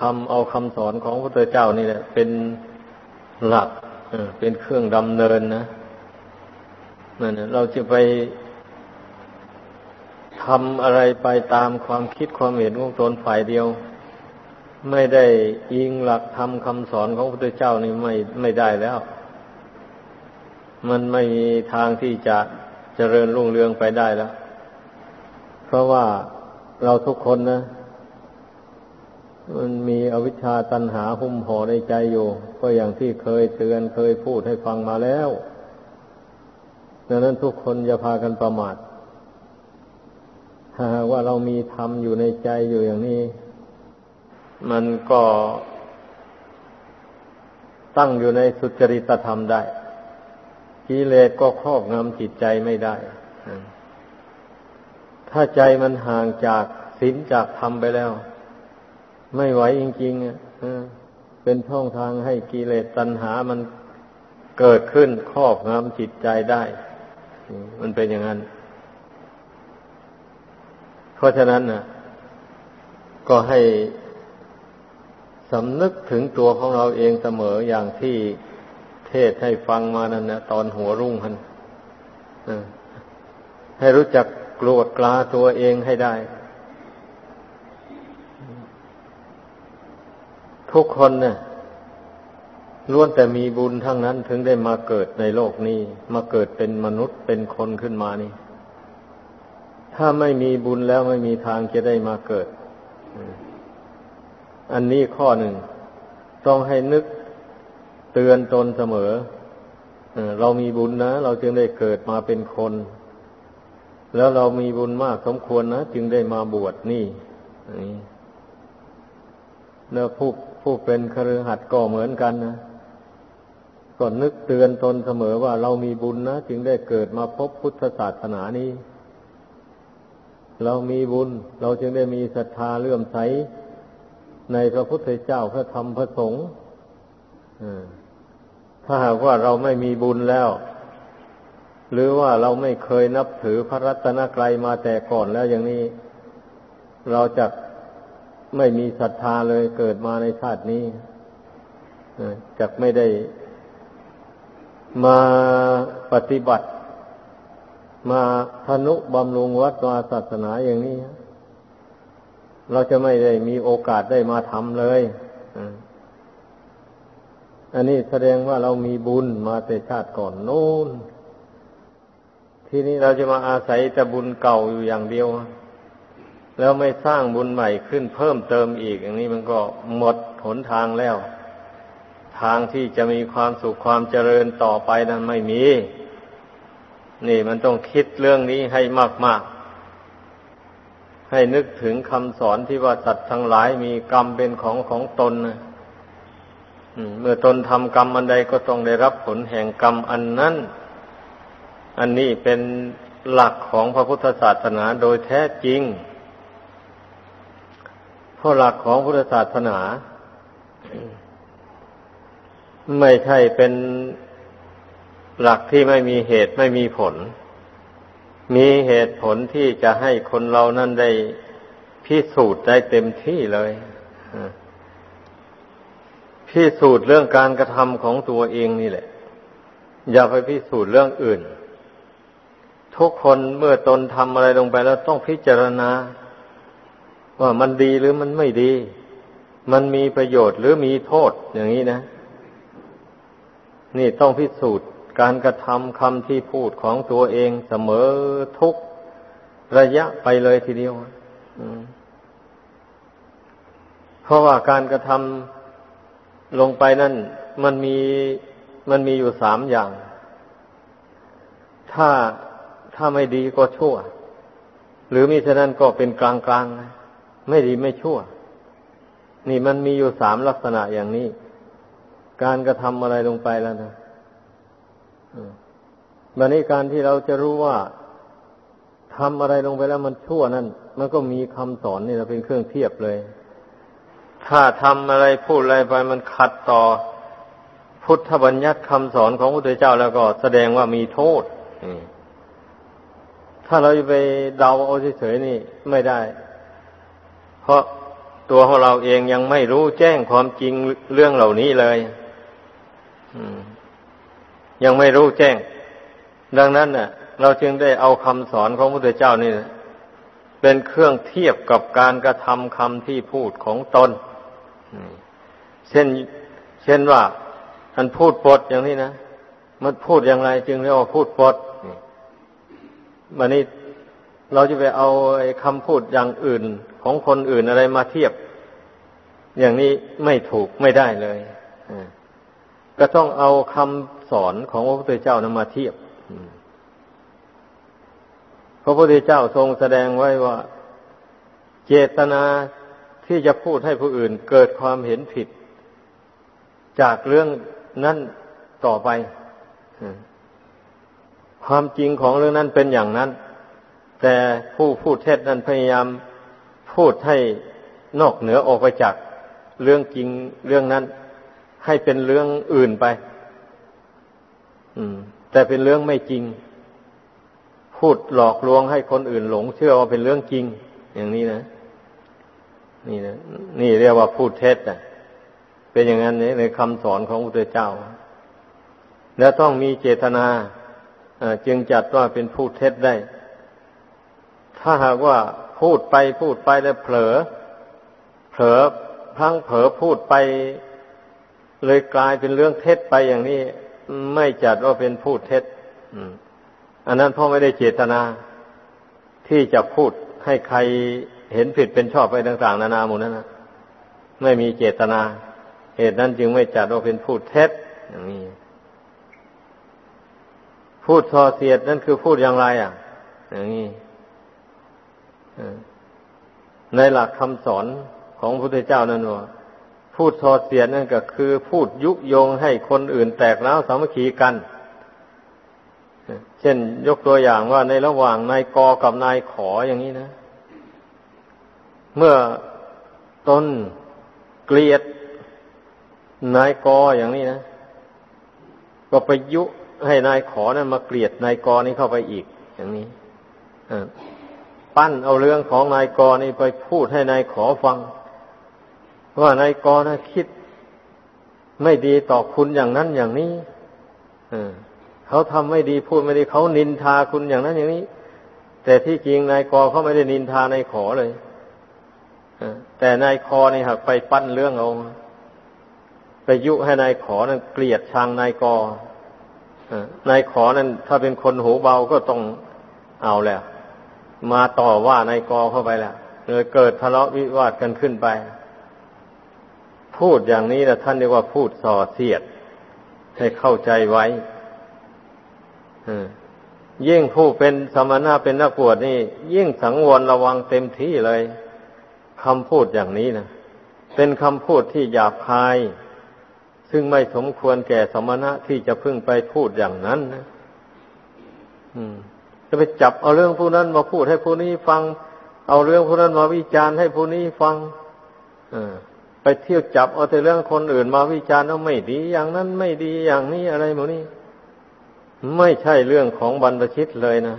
ทำเอาคำสอนของพระพุทธเจ้านี่แหละ เป็นหลักเป็นเครื่องดำเนินนะนั่นเราจะไปทำอะไรไปตามความคิดความเห็นของตนฝ่ายเดียว ไม่ได้อิงหลักธรรมคำสอนของพระพุทธเจ้านี่ไม่ไม่ได้แล้ว มันไม่มีทางที่จะเจริญรุ่งเรืองไปได้แล้ว เพราะว่าเราทุกคนนะ มันมีอวิชชาตันหาหุ้มห่อในใจอยู่ ก็อย่างที่เคยเตือนเคยพูดให้ฟังมาแล้วดังนั้นทุกคนอย่าพากันประมาทหาว่าเรามีธรรมอยู่ในใจอยู่อย่างนี้ มันก็ตั้งอยู่ในสุจริตธรรมได้กิเลสก็ครอบงำจิตใจไม่ได้ ถ้าใจมันห่างจากศีลจากธรรมไปแล้ว ไม่ไหวจริงๆอะเป็นช่องทางให้กิเลสตัณหามันเกิดขึ้นครอบงำจิตใจได้ มันเป็นอย่างนั้น เพราะฉะนั้นนะก็ให้สำนึกถึงตัวของเราเองเสมออย่างที่เทศให้ฟังมานั่นนะตอนหัวรุ่งพันให้รู้จักกลัวกลาตัวเองให้ได้ ทุกคนเนี่ยล้วนแต่มีบุญทั้งนั้นถึงได้มาเกิดในโลกนี้ มาเกิดเป็นมนุษย์เป็นคนขึ้นมานี่ ถ้าไม่มีบุญแล้วไม่มีทางจะได้มาเกิด อันนี้ข้อหนึ่ง ต้องให้นึกเตือนตนเสมอเรามีบุญนะ เราจึงได้เกิดมาเป็นคน แล้วเรามีบุญมากสมควรนะ จึงได้มาบวชนี่แล้วผู้ ผู้เป็นครือขัดก็เหมือนกันนะก็นึกเตือนตนเสมอว่าเรามีบุญนะจึงได้เกิดมาพบพุทธศาสนานี้ เรามีบุญ เราจึงได้มีศรัทธาเลื่อมใส ในพระพุทธเจ้าพระธรรมพระสงฆ์ถ้าหากว่าเราไม่มีบุญแล้ว หรือว่าเราไม่เคยนับถือพระรัตนกรัยมาแต่ก่อนแล้วอย่างนี้ เราจะ ไม่มีศรัทธาเลยเกิดมาในชาตินี้จะไม่ได้มาปฏิบัติ มาทนุบำรุงวัดวาศาสนาอย่างนี้ เราจะไม่ได้มีโอกาสได้มาทำเลยอันนี้แสดงว่าเรามีบุญมาแต่ชาติก่อนโน้น ทีนี้เราจะมาอาศัยแต่บุญเก่าอยู่อย่างเดียว แล้วไม่สร้างบุญใหม่ขึ้นเพิ่มเติมอีก อย่างนี้มันก็หมดหนทางแล้ว ทางที่จะมีความสุขความเจริญต่อไปนั้นไม่มี นี่มันต้องคิดเรื่องนี้ให้มาก ๆ ให้นึกถึงคำสอนที่ว่าสัตว์ทั้งหลายมีกรรมเป็นของของตนนะเมื่อตนทำกรรมอันใดก็ต้องได้รับผลแห่งกรรมอันนั้น อันนี้เป็นหลักของพระพุทธศาสนาโดยแท้จริง เพราะหลักของพุทธศาสนา ไม่ใช่เป็นหลักที่ไม่มีเหตุไม่มีผล มีเหตุผลที่จะให้คนเรานั้นได้พิสูจน์ได้เต็มที่เลยพิสูจน์เรื่องการกระทำของตัวเองนี่แหละ อย่าไปพิสูจน์เรื่องอื่น ทุกคนเมื่อตนทำอะไรลงไปแล้วต้องพิจารณา ว่ามันดีหรือมันไม่ดี มันมีประโยชน์หรือมีโทษอย่างนี้นะ นี่ต้องพิสูจน์การกระทำคำที่พูดของตัวเองเสมอทุกระยะไปเลยทีเดียวเพราะว่าการกระทำลงไปนั่น มันมีมันมีอยู่สามอย่าง ถ้าถ้าไม่ดีก็ชั่ว หรือมิฉะนั้นก็เป็นกลางกลาง ไม่ดีไม่ชั่ว นี่มันมีอยู่สามลักษณะอย่างนี้ การกระทำอะไรลงไปแล้วนะบันนี้การที่เราจะรู้ว่าทำอะไรลงไปแล้วมันชั่วนั่น มันก็มีคำสอนนี่เราเป็นเครื่องเทียบเลย ถ้าทำอะไรพูดอะไรไปมันขัดต่อพุทธบัญญัติคำสอนของพระพุทธเจ้าแล้วก็แสดงว่ามีโทษถ้าเราจะไปเดาเอาเฉยๆนี่ไม่ได้ เพราะตัวของเราเองยังไม่รู้แจ้งความจริงเรื่องเหล่านี้เลยยังไม่รู้แจ้ง ดังนั้นเน่ะ เราจึงได้เอาคำสอนของพระพุทธเจ้านี่เป็นเครื่องเทียบกับการกระทำคำที่พูดของตนเช่น เช่นว่าอันพูดปดอย่างนี้นะมันพูดอย่างไรจึงเรียกว่าพูดปดมันนี้ เราจะไปเอาคำพูดอย่างอื่นของคนอื่นอะไรมาเทียบ อย่างนี้ไม่ถูกไม่ได้เลยก็ต้องเอาคำสอนของพระพุทธเจ้านำมาเทียบพระพุทธเจ้าทรงแสดงไว้ว่า เจตนาที่จะพูดให้ผู้อื่นเกิดความเห็นผิด จากเรื่องนั้นต่อไปความจริงของเรื่องนั้นเป็นอย่างนั้น แต่ผู้พูดเท็จนั้นพยายามพูดให้นอกเหนือออกไปจากเรื่องจริงเรื่องนั้น ให้เป็นเรื่องอื่นไป อืม แต่เป็นเรื่องไม่จริง พูดหลอกลวงให้คนอื่นหลง เชื่อว่าเป็นเรื่องจริง อย่างนี้นะนี่นะนี่เรียกว่าพูดเท็จอะเป็นอย่างนั้นในคำสอนของพระพุทธเจ้า แล้วต้องมีเจตนาจึงจัดว่าเป็นพูดเท็จได้ ถ้าหากว่าพูดไปพูดไปแล้วเผลอ เผลอพังเผลอพูดไป เลยกลายเป็นเรื่องเท็จไปอย่างนี้ ไม่จัดว่าเป็นพูดเท็จอันนั้นพ่อไม่ได้เจตนา ที่จะพูดให้ใครเห็นผิดเป็นชอบไปต่าง ๆ นานาหมดนั้นนะไม่มีเจตนา เหตุนั้นจึงไม่จัดว่าเป็นพูดเท็จอย่างนี้พูดส่อเสียดนั่นคือพูดอย่างไร อะ อย่างนี้ ในหลักคำสอนของพระพุทธเจ้านั่นว่าพูดส่อเสียดนั่นก็คือพูดยุยงให้คนอื่นแตกแล้วสามัคคีกัน เช่นยกตัวอย่างว่าในระหว่างนายกกับนายขออย่างนี้นะ เมื่อตนเกลียดนายกอย่างนี้นะ ก็ไปยุให้นายขอนั้นมาเกลียดนายกนี้เข้าไปอีก อย่างนี้ ปั้นเอาเรื่องของนายกนี่ไปพูดให้นายขอฟัง ว่านายกนะคิดไม่ดีต่อคุณอย่างนั้นอย่างนี้เขาทำไม่ดีพูดไม่ดีเขานินทาคุณอย่างนั้นอย่างนี้ แต่ที่จริงนายกเขาไม่ได้นินทานายขอเลยแต่นายคอนี่หักไปปั้นเรื่องเอาไปยุให้นายขอนั้นเกลียดชังนายกอนายขอนั้นถ้าเป็นคนหูเบาก็ต้องเอาแล้ว มาต่อว่านายกเข้าไปแล้วเลยเกิดทะเลาะวิวาทกันขึ้นไป พูดอย่างนี้นะท่านเรียกว่าพูดส่อเสียด ให้เข้าใจไว้ยิ่งผู้เป็นสมณะเป็นนักบวชนี่ ยิ่งสังวรระวังเต็มที่เลยคำพูดอย่างนี้นะเป็นคำพูดที่หยาบคาย ซึ่งไม่สมควรแก่สมณะที่จะพึ่งไปพูดอย่างนั้นนะ จะไปจับเอาเรื่องผู้นั้นมาพูดให้ผู้นี้ฟัง เอาเรื่องผู้นั้นมาวิจารณ์ให้ผู้นี้ฟังไปเที่ยวจับเอาแต่เรื่องคนอื่นมาวิจารณ์ว่าไม่ดี อย่างนั้นไม่ดีอย่างนี้อะไรหมดนี้ ไม่ใช่เรื่องของบรรพชิตเลยนะ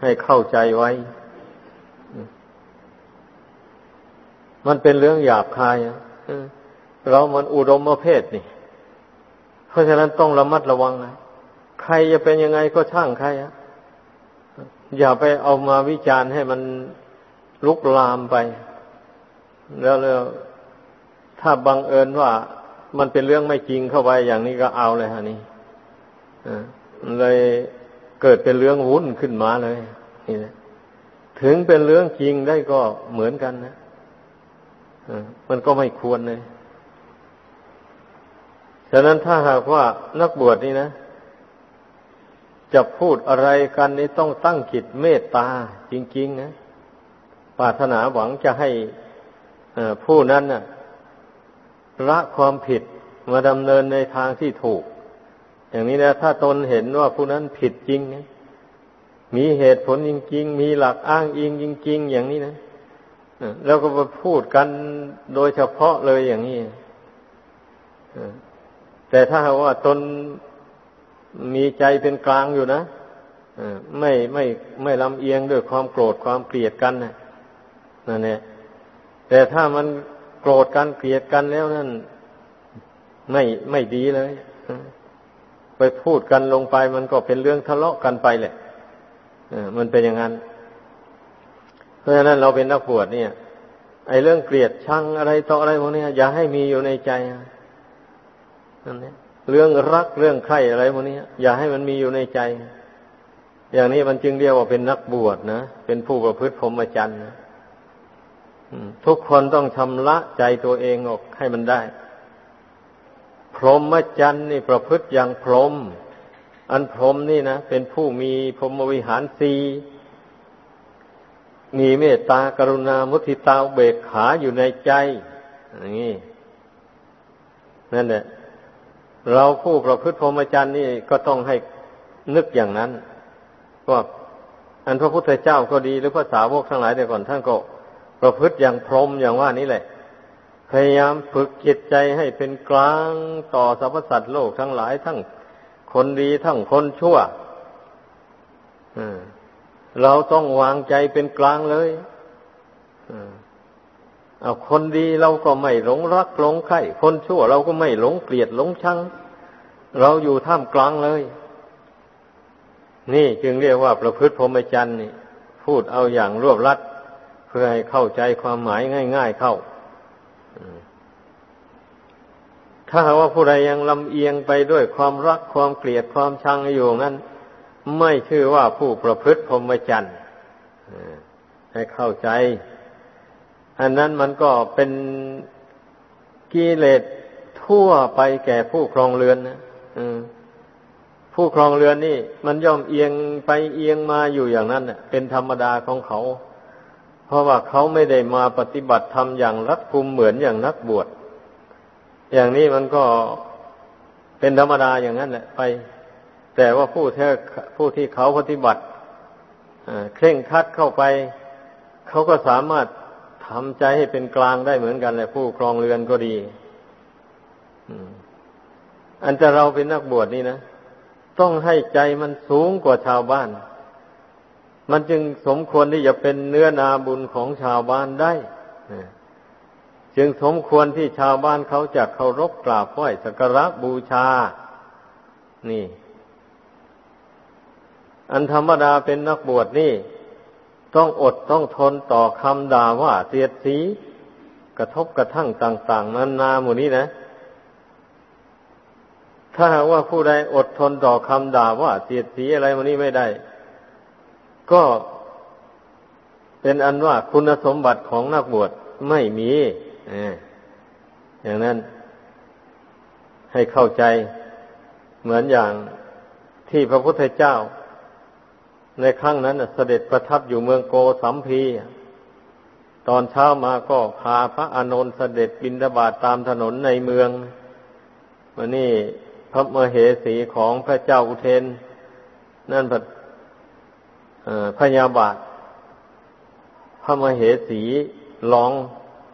ให้เข้าใจไว้ มันเป็นเรื่องหยาบคายอะเรามันอุดมประเภทนี่ เพราะฉะนั้นต้องระมัดระวังนะใครจะเป็นยังไงก็ช่างใครอะ อย่าไปเอามาวิจารณ์ให้มันลุกลามไป แล้วแล้วถ้าบังเอิญว่ามันเป็นเรื่องไม่จริงเข้าไปอย่างนี้ก็เอาเลยฮะนี่เลยเกิดเป็นเรื่องวุ่นขึ้นมาเลยนี่นะถึงเป็นเรื่องจริงได้ก็เหมือนกันนะมันก็ไม่ควรเลย ฉะนั้นถ้าหากว่านักบวชนี่นะ จะพูดอะไรกันนี่ต้องตั้งจิตเมตตาจริง ๆ นะปรารถนาหวังจะให้ผู้นั้นนะละความผิดมาดำเนินในทางที่ถูก อย่างนี้นะ ถ้าตนเห็นว่าผู้นั้นผิดจริงนะมีเหตุผลจริง ๆ มีหลักอ้างอิงจริง ๆ อย่างนี้นะแล้วก็มาพูดกันโดยเฉพาะเลยอย่างนี้แต่ถ้าว่าตน มีใจเป็นกลางอยู่นะไม่ไม่ไม่ลำเอียงด้วยความโกรธความเกลียดกันนะนั่นเนี่ยแต่ถ้ามันโกรธกันเกลียดกันแล้วนั่นไม่ไม่ดีเลยไปพูดกันลงไปมันก็เป็นเรื่องทะเลาะกันไปแหละมันเป็นอย่างนั้น เพราะฉะนั้นเราเป็นนักบวชเนี่ย ไอ้เรื่องเกลียดชังอะไรต่ออะไรพวกนี้อย่าให้มีอยู่ในใจนั่นเอง เรื่องรักเรื่องใคร่อะไรพวกนี้อย่าให้มันมีอยู่ในใจ อย่างนี้มันจึงเรียกว่าเป็นนักบวชนะเป็นผู้ประพฤติพรหมจรรย์นะทุกคนต้องชำระใจตัวเองออกให้มันได้ พรหมจรรย์นี่ประพฤติอย่างพรหมอันพรหมนี่นะเป็นผู้มีพรหมวิหารสีมีเมตตากรุณามุทิตาเบกขาอยู่ในใจอย่างนี้นั่นแหละ เราผู้ประพฤติพรหมจรรย์นี่ก็ต้องให้นึกอย่างนั้นว่าอันพระพุทธเจ้าก็ดีหรือพระสาวกทั้งหลายแต่ก่อนท่านก็ประพฤติอย่างพรหมอย่างว่านี้แหละ พยายามฝึกจิตใจให้เป็นกลางต่อสรรพสัตว์โลกทั้งหลายทั้งคนดีทั้งคนชั่วเราต้องวางใจเป็นกลางเลย คนดีเราก็ไม่หลงรักหลงใคร่คนชั่วเราก็ไม่หลงเกลียดหลงชัง เราอยู่ท่ามกลางเลย นี่จึงเรียกว่าประพฤติพรหมจรรย์นี่ พูดเอาอย่างรวบรัด เพื่อให้เข้าใจความหมายง่าย ๆเข้าถ้าว่าผู้ใดยังลำเอียงไปด้วยความรักความเกลียดความชังอยู่นั้น ไม่ชื่อว่าผู้ประพฤติพรหมจรรย์ให้เข้าใจ อันนั้นมันก็เป็นกิเลสทั่วไปแก่ผู้ครองเรือนนะผู้ครองเรือนนี่ มันย่อมเอียงไปเอียงมาอยู่อย่างนั้นเป็นธรรมดาของเขา เพราะว่าเขาไม่ได้มาปฏิบัติธรรมอย่างรัดกุมเหมือนอย่างนักบวช อย่างนี้มันก็เป็นธรรมดาอย่างนั้นแหละไป แต่ว่าผู้ที่ผู้ที่เขาปฏิบัติเคร่งคัดเข้าไป เขาก็สามารถ ทำใจให้เป็นกลางได้เหมือนกันแหละผู้ครองเรือนก็ดีอันจะเราเป็นนักบวชนี่นะต้องให้ใจมันสูงกว่าชาวบ้าน มันจึงสมควรที่จะเป็นเนื้อนาบุญของชาวบ้านได้จึงสมควรที่ชาวบ้านเขาจะเคารพกราบไหว้สักการะบูชา นี่ อันธรรมดาเป็นนักบวชนี่ ต้องอดต้องทนต่อคำด่าว่าเสียดสี กระทบกระทั่งต่าง ๆ นานาหมู่นี้นะ ถ้าหากว่าผู้ใดอดทนต่อคำด่าว่าเสียดสีอะไรหมู่นี้ไม่ได้ ก็เป็นอันว่าคุณสมบัติของนักบวชไม่มีอย่างนั้นให้เข้าใจเหมือนอย่างที่พระพุทธเจ้า ในครั้งนั้นเสด็จประทับอยู่เมืองโกสัมพี ตอนเช้ามาก็พาพระอานนท์เสด็จบินบาตตามถนนในเมืองวันนี้พระมเหสีของพระเจ้าอุเทน นั่นพระยาบาท พระมเหสีลอง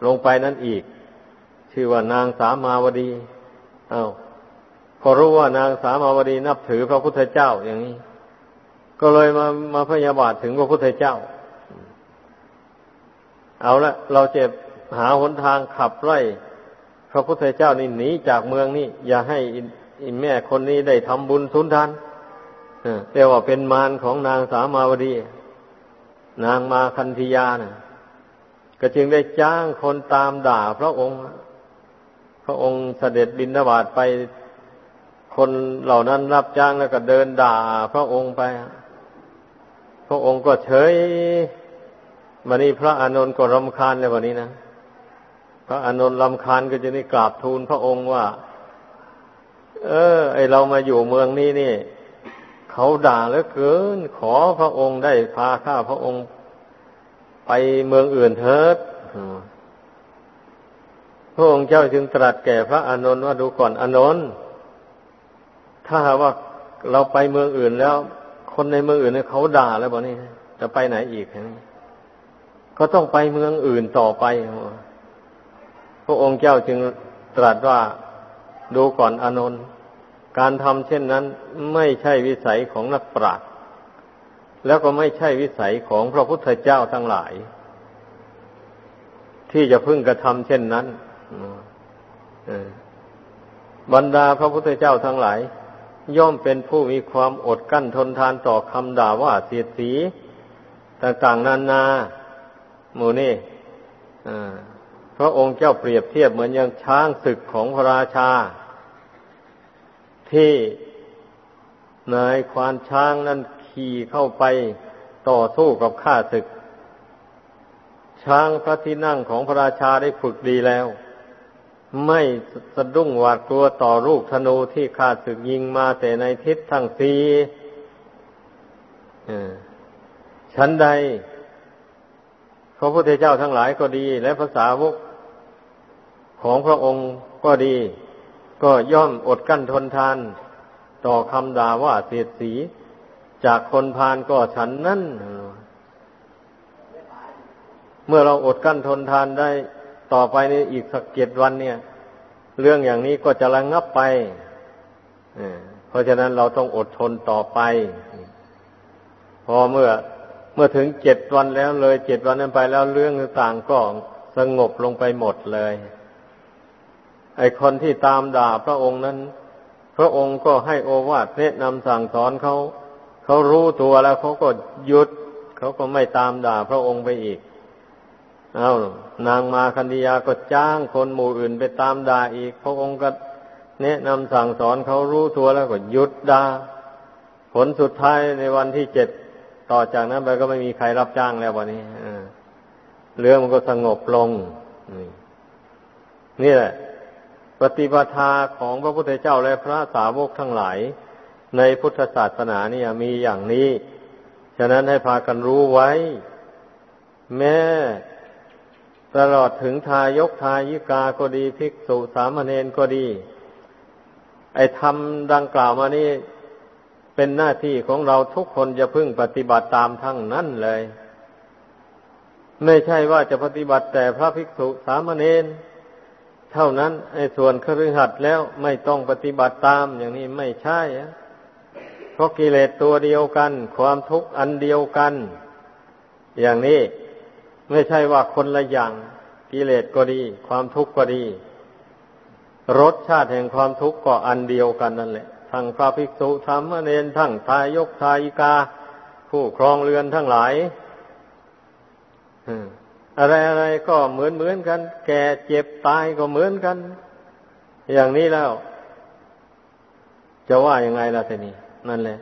ลงไปนั่นอีก ชื่อว่านางสามาวดีอา้าวพอรู้ว่านางสามาวดีนับถือพระพุทธเจ้าอย่างนี้ ก็เลยมามาพยาบาทถึงพระพุทธเจ้า เอาละเราเจ็บหาหนทางขับไล่พระพุทธเจ้านี่หนีจากเมืองนี้อย่าให้อินแม่คนนี้ได้ทำบุญสุนทานเรียกว่าเป็นมารของนางสามาวดี นางมาคันธยานะก็จึงได้จ้างคนตามด่าพระองค์ พระองค์เสด็จบินทบาทไปคนเหล่านั้นรับจ้างแล้วก็เดินด่าพระองค์ไป ระองค์ก็เฉยวันนี้พระอานนท์ก็รำคาญเลยวันนี้นะพระอานนท์รำคาญก็จะได้กราบทูลพระองค์ว่า เออ ไอเรามาอยู่เมืองนี้นี่ เขาด่าเหลือเกิน ขอพระองค์ได้พาข้าพระองค์ ไปเมืองอื่นเถิดพระองค์เจ้าจึงตรัสแก่พระอานนท์ว่าดูก่อนอานนท์ถ้าว่าเราไปเมืองอื่นแล้ว คนในเมืองอื่นเนี่ยเขาด่าแล้วบอกนี่จะไปไหนอีกก็ต้องไปเมืองอื่นต่อไปพระองค์เจ้าจึงตรัสว่าดูก่อนอนนท์การทำเช่นนั้นไม่ใช่วิสัยของนักปราชญ์แล้วก็ไม่ใช่วิสัยของพระพุทธเจ้าทั้งหลาย ที่จะพึ่งกระทำเช่นนั้นบรรดาพระพุทธเจ้าทั้งหลาย ย่อมเป็นผู้มีความอดกั้นทนทานต่อคำด่าว่าเสียดสี ต่างๆนานาหมูนี่พระองค์เจ้าเปรียบเทียบเหมือนอย่างช้างศึกของพระราชา ที่นายควานช้างนั้นขี่เข้าไปต่อสู้กับข้าศึก ช้างพระที่นั่งของพระราชาได้ฝึกดีแล้ว ไม่สะดุ้งหวาดกลัวต่อลูกธนูที่ข้าศึกยิงมาแต่ในทิศทั้งสีชั้นใดพระพุทธเจ้าทั้งหลายก็ดี และภาษาวกของพระองค์ก็ดี ก็ย่อมอดกั้นทนทาน ต่อคำด่าว่าเสียดสี จากคนพาลก็ฉันนั่น เมื่อเราอดกั้นทนทานได้ ต่อไปในอีกสักเจ็ดวันเนี่ย เรื่องอย่างนี้ก็จะระงงับไปเพราะฉะนั้นเราต้องอดทนต่อไป พอเมื่อเมื่อถึงเจ็ดวันแล้วเลยเจ็ดวันนั้นไปแล้วเรื่องต่างก็สงบลงไปหมดเลย ไอคนที่ตามด่าพระองค์นั้น พระองค์ก็ให้โอวาทแนะนำสั่งสอนเขา เขารู้ตัวแล้วเขาก็หยุด เขาก็ไม่ตามด่าพระองค์ไปอีก เอานางมาคันธยาก็จ้างคนหมู่อื่นไปตามด่าอีก พระองค์ก็แนะนำสั่งสอนเขารู้ตัวแล้วก็หยุดด่าผลสุดท้ายในวันที่เจ็ดต่อจากนั้นไปก็ไม่มีใครรับจ้างแล้ววันนี้เรื่องมันก็สงบลง นี่แหละ ปฏิปทาของพระพุทธเจ้าและพระสาวกทั้งหลาย ในพุทธศาสนานี่มีอย่างนี้ ฉะนั้นให้พากันรู้ไว้ แม้ ตลอดถึงทายกทายิกาก็ดีภิกษุสามเณรก็ดี ไอ้ทำดังกล่าวมานี่เป็นหน้าที่ของเราทุกคนจะพึ่งปฏิบัติตามทั้งนั้นเลย ไม่ใช่ว่าจะปฏิบัติแต่พระภิกษุสามเณรเท่านั้นไอ้ส่วนคฤหัสถ์แล้วไม่ต้องปฏิบัติตามอย่างนี้ไม่ใช่เพราะกิเลสตัวเดียวกัน ความทุกข์อันเดียวกัน อย่างนี้ ไม่ใช่ว่าคนละอย่างกิเลสก็ดี ความทุกข์ก็ดี รสชาติแห่งความทุกข์ก็อันเดียวกันนั่นแหละทั้งพระภิกษุธรรมเนนทั้งทายกทายิกา ผู้ครองเรือนทั้งหลายอะไรอะไรก็เหมือนเหมือนกัน แก่เจ็บตายก็เหมือนกัน อย่างนี้แล้ว จะว่ายังไงล่ะทีนี้นั่นแหละ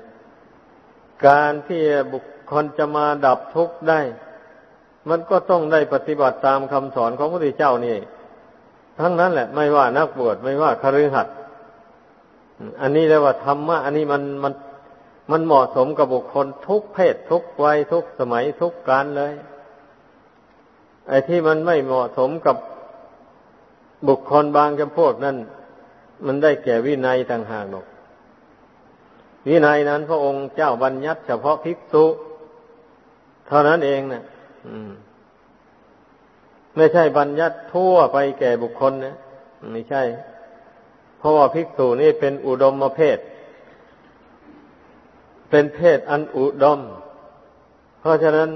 การที่บุคคลจะมาดับทุกข์ได้ มันก็ต้องได้ปฏิบัติตามคำสอนของพระพุทธเจ้านี่ ทั้งนั้นแหละ ไม่ว่านักบวชไม่ว่าคฤหัสถ์อันนี้เรียกว่าธรรมะอันนี้มันมันมันเหมาะสมกับบุคคลทุกเพศทุกวัยทุกสมัยทุกการเลย ไอ้ที่มันไม่เหมาะสมกับบุคคลบางจำพวกนั้นมันได้แก่วินัยต่างหากหรอกวินัยนั้นพระองค์เจ้าบัญญัติเฉพาะภิกษุ เท่านั้นเองนะ ไม่ใช่บัญญัติทั่วไปแก่บุคคลนะไม่ใช่ เพราะว่าภิกษุนี่เป็นอุดมเพศ เป็นเพศอันอุดม เพราะฉะนั้น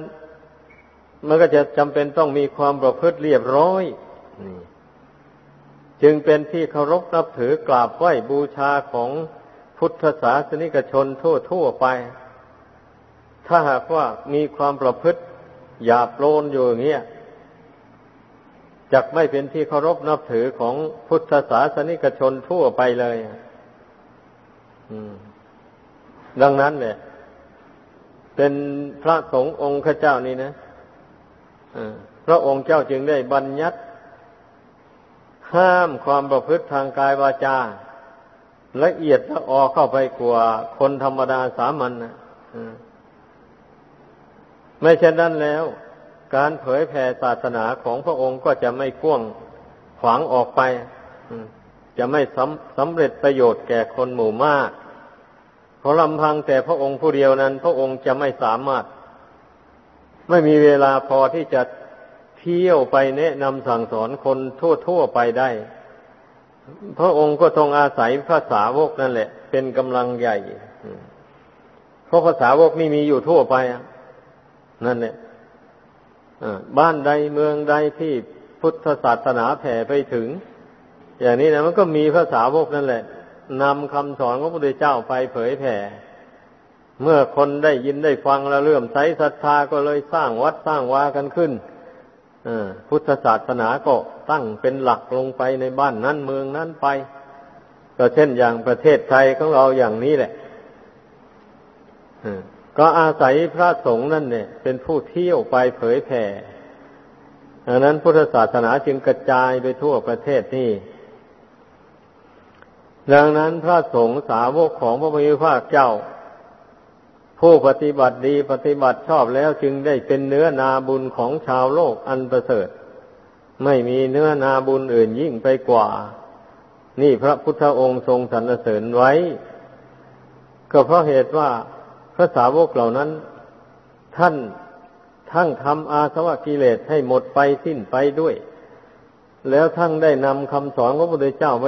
มันก็จะจำเป็นต้องมีความประพฤติเรียบร้อยจึงเป็นที่เคารพนับถือกราบไหว้บูชาของพุทธศาสนิกชนทั่วทั่วไป ถ้าหากว่ามีความประพฤติ หยาบโลนอยู่อย่างเงี้ยจักไม่เป็นที่เคารพนับถือของพุทธศาสนิกชนทั่วไปเลยดังนั้นเนี่ยเป็นพระสงฆ์องค์ข้าเจ้านี่นะพระองค์เจ้าจึงได้บัญญัติห้ามความประพฤติทางกายวาจา ละเอียดละออเข้าไปกว่าคนธรรมดาสามัญนะ ไม่เช่นนั้นแล้ว การเผยแผ่ศาสนาของพระองค์ก็จะไม่พ่วงขวางออกไปจะไม่สำสำเร็จประโยชน์แก่คนหมู่มาก เพราะลำพังแต่พระองค์ผู้เดียวนั้น พระองค์จะไม่สามารถ ไม่มีเวลาพอที่จะเที่ยวไปแนะนำสั่งสอนคนทั่วๆไปได้ พระองค์ก็ต้องอาศัยภาษาวกนั่นแหละ เป็นกำลังใหญ่ เพราะภาษาวกนี่มีอยู่ทั่วไป นั่นแหละบ้านใดเมืองใดที่พุทธศาสนาแผ่ไปถึง อย่างนี้นะมันก็มีภาษาวกนั่นแหละนำคำสอนของพระพุทธเจ้าไปเผยแผ่ เมื่อคนได้ยินได้ฟังแล้วเลื่อมใสศรัทธาก็เลยสร้างวัดสร้างวากันขึ้นพุทธศาสนาก็ตั้งเป็นหลักลงไปในบ้านนั้นเมืองนั้นไป ก็เช่นอย่างประเทศไทยของเราอย่างนี้แหละ ก็อาศัยพระสงฆ์นั่นเนี่ย เป็นผู้เที่ยวไปเผยแผ่ดังนั้นพุทธศาสนาจึงกระจายไปทั่วประเทศนี่ ดังนั้นพระสงฆ์สาวกของพระพุทธภาคเจ้า ผู้ปฏิบัติดีปฏิบัติชอบแล้วจึงได้เป็นเนื้อนาบุญของชาวโลกอันประเสริฐ ไม่มีเนื้อนาบุญอื่นยิ่งไปกว่า นี่พระพุทธองค์ทรงสรรเสริญไว้ ก็เพราะเหตุว่า พระสาวกเหล่านั้น ท่านทั้งทำอาสวะกิเลสให้หมดไปสิ้นไปด้วย แล้วทั้งได้นำคำสอนของพระพุทธเจ้าไป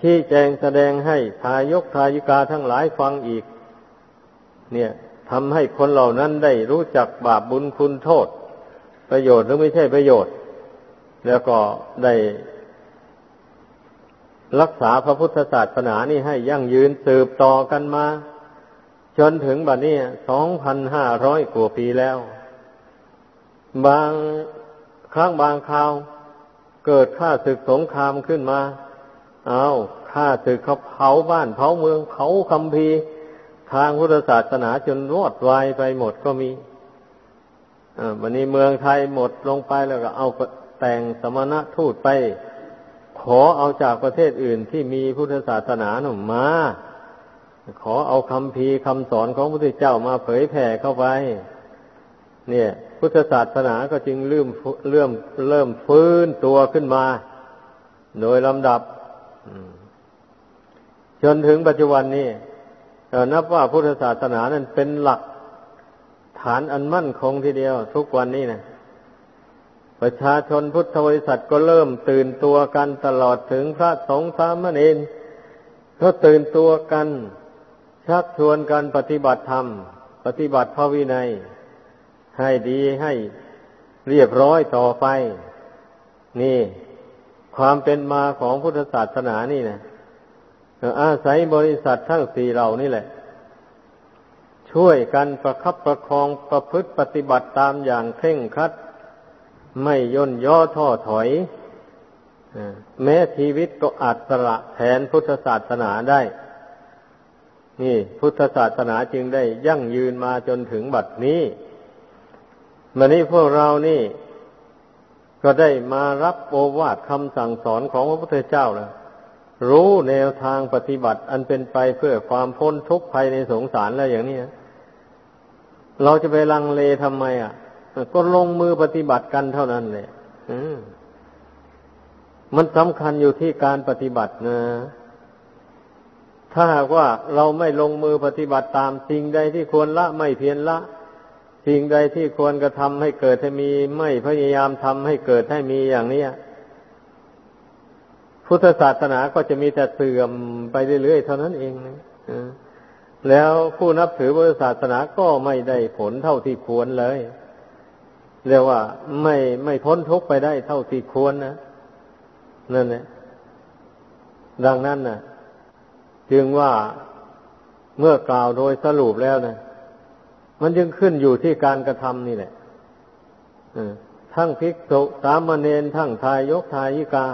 ชี้แจงแสดงให้ทายกทายิกาทั้งหลายฟังอีก เนี่ยทำให้คนเหล่านั้นได้รู้จักบาปบุญคุณโทษ ประโยชน์หรือไม่ใช่ประโยชน์ แล้วก็ได้รักษาพระพุทธศาสนานี่ให้ยั่งยืนสืบต่อกันมา จนถึงบัดนี้สองพันห้าร้อยกว่าปีแล้ว บางครั้งบางคราว เกิดข้าศึกสงครามขึ้นมา เอาข้าศึกเขาเผาบ้านเผาเมืองเผาคำพีทางพุทธศาสนาจนรอดวายไปหมดก็มีวันนี้เมืองไทยหมดลงไปแล้วก็เอาแต่งสมณะทูตไป ขอเอาจากประเทศอื่นที่มีพุทธศาสนาหนุ่มมา ขอเอาคำพีคำสอนของพระพุทธเจ้ามาเผยแผ่เข้าไป เนี่ย พุทธศาสนาก็จึงเริ่มเริ่มเริ่มฟื้นตัวขึ้นมา โดยลำดับจนถึงปัจจุบันนี้นับว่าพุทธศาสนานั้นเป็นหลักฐานอันมั่นคงทีเดียว ทุกวันนี้นะประชาชนพุทธบริษัทก็เริ่มตื่นตัวกันตลอดถึงพระสงฆ์สามเณรก็ตื่นตัวกัน ชักชวนกันปฏิบัติธรรม ปฏิบัติพระวินัย ให้ดีให้เรียบร้อยต่อไป นี่ ความเป็นมาของพุทธศาสนานี่นะอาศัยบริษัททั้งสี่เหล่านี่แหละ ช่วยกันประคับประคองประพฤติปฏิบัติตามอย่างเคร่งครัด ไม่ย่นย่อท้อถอยแม้ชีวิตก็อาจสละแทนพุทธศาสนาได้ นี่พุทธศาสนาจึงได้ยั่งยืนมาจนถึงบัดนี้มันนี้พวกเรานี่ ก็ได้มารับโอวาทคำสั่งสอนของพระพุทธเจ้าแล้วรู้แนวทางปฏิบัติอันเป็นไปเพื่อความพ้นทุกข์ภัยในสงสารแล้วอย่างนี้เราจะไปลังเลทำไมอะ ก็ลงมือปฏิบัติกันเท่านั้นเลยมันสำคัญอยู่ที่การปฏิบัตินะ ถ้าหากว่าเราไม่ลงมือปฏิบัติตามสิ่งใดที่ควรละไม่เพียรละ สิ่งใดที่ควรกระทำให้เกิดให้มีไม่พยายามทำให้เกิดให้มีอย่างนี้พุทธศาสนาก็จะมีแต่เสื่อมไปเรื่อยๆเท่านั้นเองนะแล้วผู้นับถือพุทธศาสนาก็ไม่ได้ผลเท่าที่ควรเลย เรียกว่าไม่ไม่พ้นทุกข์ไปได้เท่าที่ควรนะนั่นแหละดังนั้นน่ะ จึงว่าเมื่อกล่าวโดยสรุปแล้วนะมันจึงขึ้นอยู่ที่การกระทำนี่แหละทั้งภิกษุสามเณรทั้งทายกทายิกา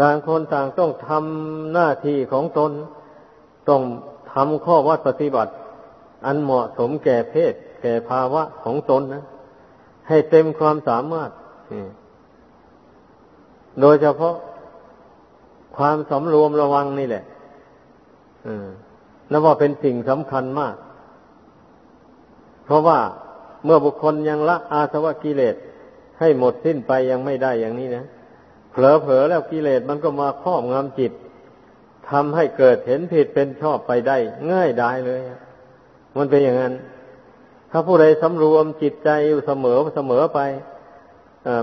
ต่างคนต่างต้องทำหน้าที่ของตน ต้องทำข้อวัดปฏิบัติ อันเหมาะสมแก่เพศ แก่ภาวะของตนนะ ให้เต็มความสามารถ โดยเฉพาะความสำรวมระวังนี่แหละ นับว่าเป็นสิ่งสำคัญมาก เพราะว่าเมื่อบุคคลยังละอาสวะกิเลสให้หมดสิ้นไปยังไม่ได้อย่างนี้นะเผลอๆแล้วกิเลสมันก็มาครอบงำจิตทำให้เกิดเห็นผิดเป็นชอบไปได้ ง่ายได้เลยมันเป็นอย่างนั้น ถ้าผู้ใดสำรวมจิตใจอยู่เสมอเสมอไป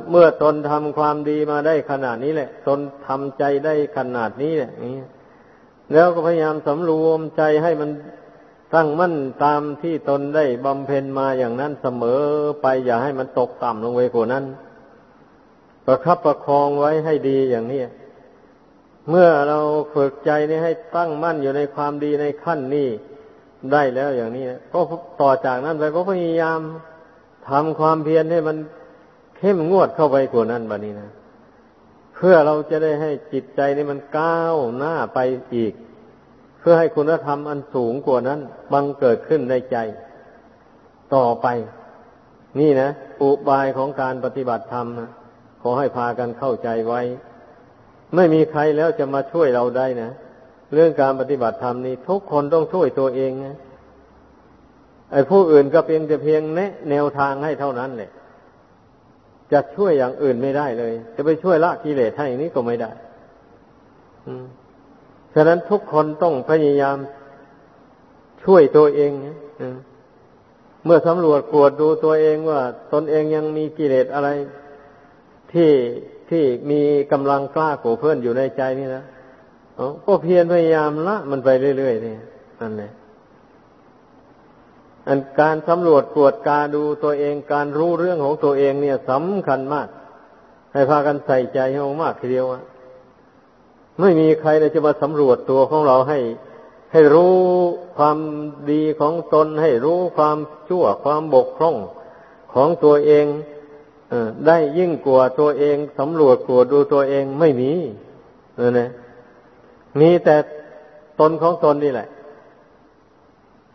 เมื่อตนทำความดีมาได้ขนาดนี้แหละ ตนทำใจได้ขนาดนี้แหละนี้ แล้วก็พยายามสำรวมใจให้มันตั้งมั่นตามที่ตนได้บำเพ็ญมาอย่างนั้นเสมอไปอย่าให้มันตกต่ำลงไปกว่านั้น ประคับประคองไว้ให้ดีอย่างนี้เมื่อเราฝึกใจนี้ให้ตั้งมั่นอยู่ในความดีในขั้นนี้ได้แล้วอย่างนี้ก็ต่อจากนั้นไปก็พยายามทำความเพียรให้มันเข้มงวดเข้าไปกว่านั้นบัดนี้นะ เพื่อเราจะได้ให้จิตใจนี่มันก้าวหน้าไปอีก เพื่อให้คุณธรรมอันสูงกว่านั้นบังเกิดขึ้นในใจ ต่อไป นี่นะอุบายของการปฏิบัติธรรมนะขอให้พากันเข้าใจไว้ ไม่มีใครแล้วจะมาช่วยเราได้นะเรื่องการปฏิบัติธรรมนี้ทุกคนต้องช่วยตัวเองนะไอ้ผู้อื่นก็เพียงแต่เพียงแนะแนวทางให้เท่านั้นแหละ จะช่วยอย่างอื่นไม่ได้เลย จะไปช่วยละกิเลสให้นี้ก็ไม่ได้ฉะนั้นทุกคนต้องพยายามช่วยตัวเองเมื่อสำรวจกวดดูตัวเองว่าตนเองยังมีกิเลสอะไร ที่ที่มีกำลังกล้าโกเพื่อนอยู่ในใจนี่นะก็เพียรพยายามละมันไปเรื่อยๆนี่นั่นแหละ อันการสำรวจตรวจกาดูตัวเองการรู้เรื่องของตัวเองเนี่ยสำคัญมาก ให้พากันใส่ใจให้มากทีเดียวอะไม่มีใครจะมาสำรวจตัวของเราให้ ให้รู้ความดีของตน ให้รู้ความชั่วความบกพร่องของตัวเองอได้ยิ่งกว่าตัวเองสำรวจกวดดูตัวเองไม่มีเออนะมีแต่ตนของตนนี่แหละ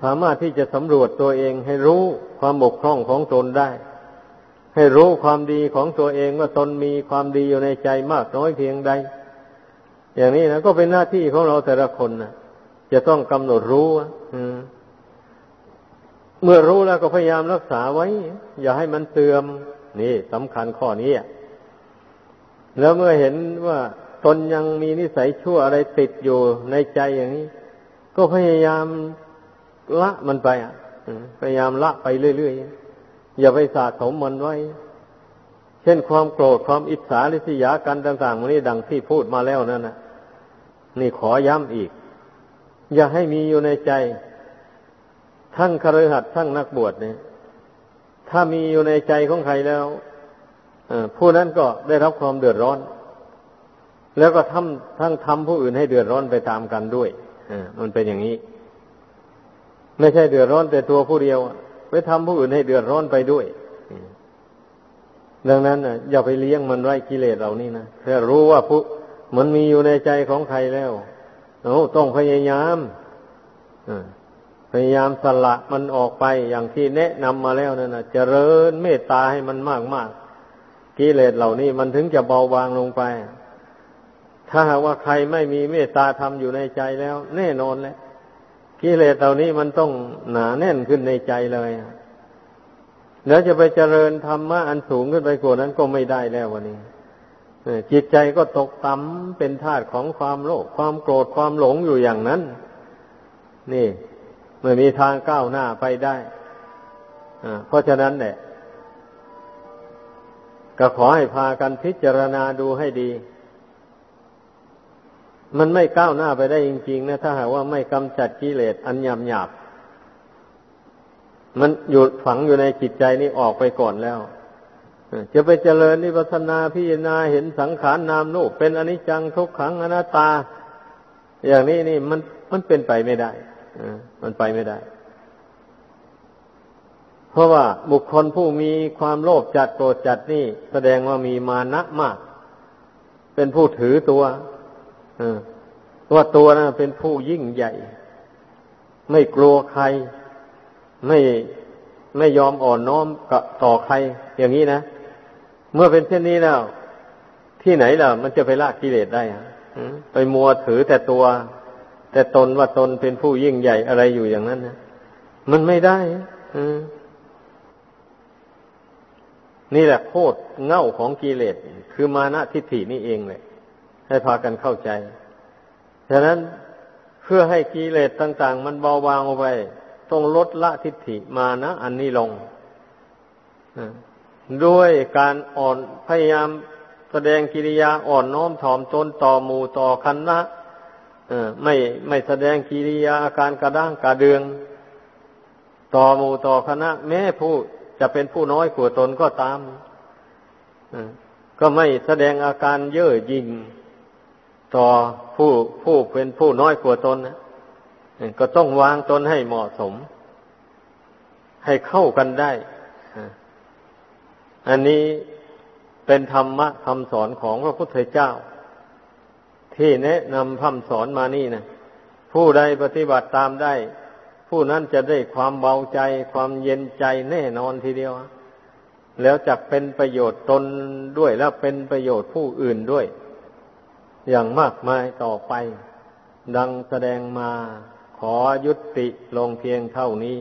สามารถที่จะสำรวจตัวเองให้รู้ความบกพร่องของตนได้ ให้รู้ความดีของตัวเองว่าตนมีความดีอยู่ในใจมากน้อยเพียงใด อย่างนี้นะก็เป็นหน้าที่ของเราแต่ละคนนะจะต้องกำหนดรู้เมื่อรู้แล้วก็พยายามรักษาไว้ อย่าให้มันเสื่อม นี่สำคัญข้อนี้แล้วเมื่อเห็นว่าตนยังมีนิสัยชั่วอะไรติดอยู่ในใจอย่างนี้ ก็พยายาม ละมันไปอะพยายามละไปเรื่อยๆอย่าไปสะสมมันไว้ เช่นความโกรธความอิจฉาริษยากันต่างๆวันนี้ดังที่พูดมาแล้วนั่นนะนี่ขอย้ำอีก อย่าให้มีอยู่ในใจ ทั้งคารหัดทั้งนักบวชเนี่ยถ้ามีอยู่ในใจของใครแล้วผู้นั้นก็ได้รับความเดือดร้อน แล้วก็ทำทั้งทำผู้อื่นให้เดือดร้อนไปตามกันด้วยมันเป็นอย่างนี้ ไม่ใช่เดือดร้อนแต่ตัวผู้เดียวไปทำผู้อื่นให้เดือดร้อนไปด้วยดังนั้นอย่าไปเลี้ยงมันไว้กิเลสเหล่านี้นะแค่รู้ว่าผู้มันมีอยู่ในใจของใครแล้วโอ้ต้องพยายามพยายามสละมันออกไปอย่างที่แนะนำมาแล้วนั่นนะเจริญเมตตาให้มันมากมากกิเลสเหล่านี้มันถึงจะเบาบางลงไป ถ้าหากว่าใครไม่มีเมตตาธรรมอยู่ในใจแล้ว แน่นอนแล้ว กิเลสเหล่านี้มันต้องหนาแน่นขึ้นในใจเลยแล้วจะไปเจริญธรรมะอันสูงขึ้นไปกว่านั้นก็ไม่ได้แล้ววันนี้จิตใจก็ตกต่ำเป็นธาตุของความโลภความโกรธความหลงอยู่อย่างนั้น นี่ไม่มีทางก้าวหน้าไปได้เพราะฉะนั้นเนี่ยก็ขอให้พากันพิจารณาดูให้ดี มันไม่ก้าวหน้าไปได้จริงๆนะถ้าหากว่าไม่กำจัดกิเลสอันหยาบหยาบมันอยู่ฝังอยู่ในจิตใจนี่ออกไปก่อนแล้วจะไปเจริญนิพพานาพิจารณาเห็นสังขารนามรูปเป็นอนิจจังทุกขังอนัตตา อย่างนี้นี่มันมันเป็นไปไม่ได้มันไปไม่ได้ เพราะว่าบุคคลผู้มีความโลภจัดโกรธจัดนี่ แสดงว่ามีมานะมาก เป็นผู้ถือตัว ว่าตัวนั้นเป็นผู้ยิ่งใหญ่ ไม่กลัวใคร ไม่ไม่ยอมอ่อนน้อมกับต่อใคร อย่างนี้นะ เมื่อเป็นเช่นนี้แล้ว ที่ไหนล่ะ มันจะไปละกิเลสได้ไปมัวถือแต่ตัว แต่ตนว่าตนเป็นผู้ยิ่งใหญ่อะไรอยู่อย่างนั้นนะมันไม่ได้นี่แหละโคตรเง่าของกิเลสคือมานะทิฏฐินี่เองเลย ให้พากันเข้าใจ ฉะนั้นเพื่อให้กิเลสต่าง ๆ มันเบาบางออกไป ต้องลดละทิฏฐิมานะ อันนี้ลง ด้วยการอ่อนพยายามแสดงกิริยาอ่อนน้อมถ่อมตนต่อหมู่ต่อคันนะไม่ไม่แสดงกิริยาอาการกระด้างกระเดือง ต่อหมู่ต่อคณะ แม้ผู้จะเป็นผู้น้อยกว่าตนก็ตามก็ไม่แสดงอาการเย่อหยิ่ง ต่อผู้ผู้เป็นผู้น้อยกว่าตนนะก็ต้องวางตนให้เหมาะสม ให้เข้ากันได้ อันนี้เป็นธรรมะคำสอนของพระพุทธเจ้า ที่แนะนำคำสอนมานี่นะผู้ใดปฏิบัติตามได้ ผู้นั้นจะได้ความเบาใจ ความเย็นใจแน่นอนทีเดียว แล้วจะเป็นประโยชน์ตนด้วยแล้วเป็นประโยชน์ผู้อื่นด้วย อย่างมากมายต่อไป ดังแสดงมาขอยุติลงเพียงเท่านี้